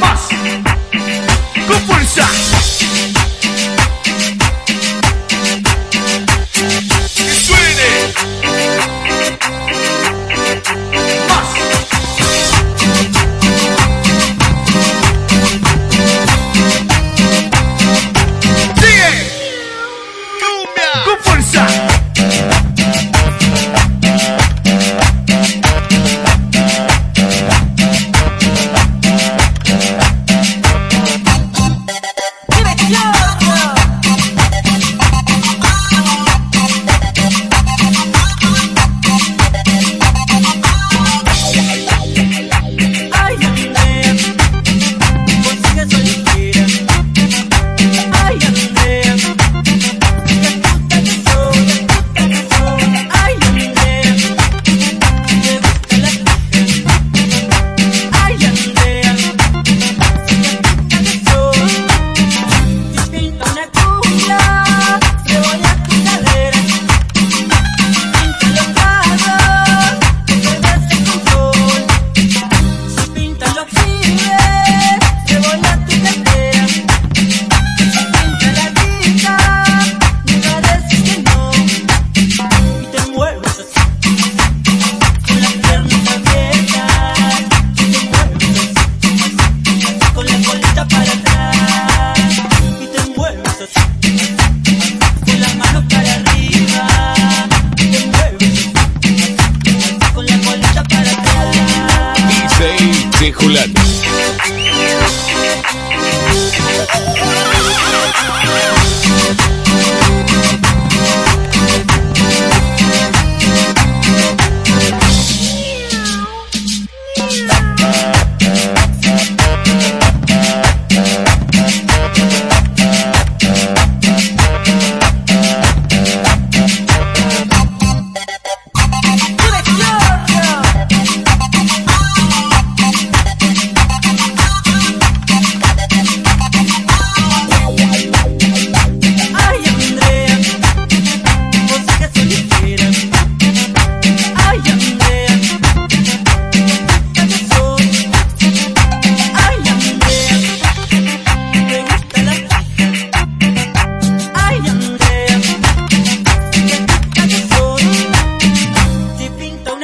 Más. Con fuerza. Yeah. De Julan.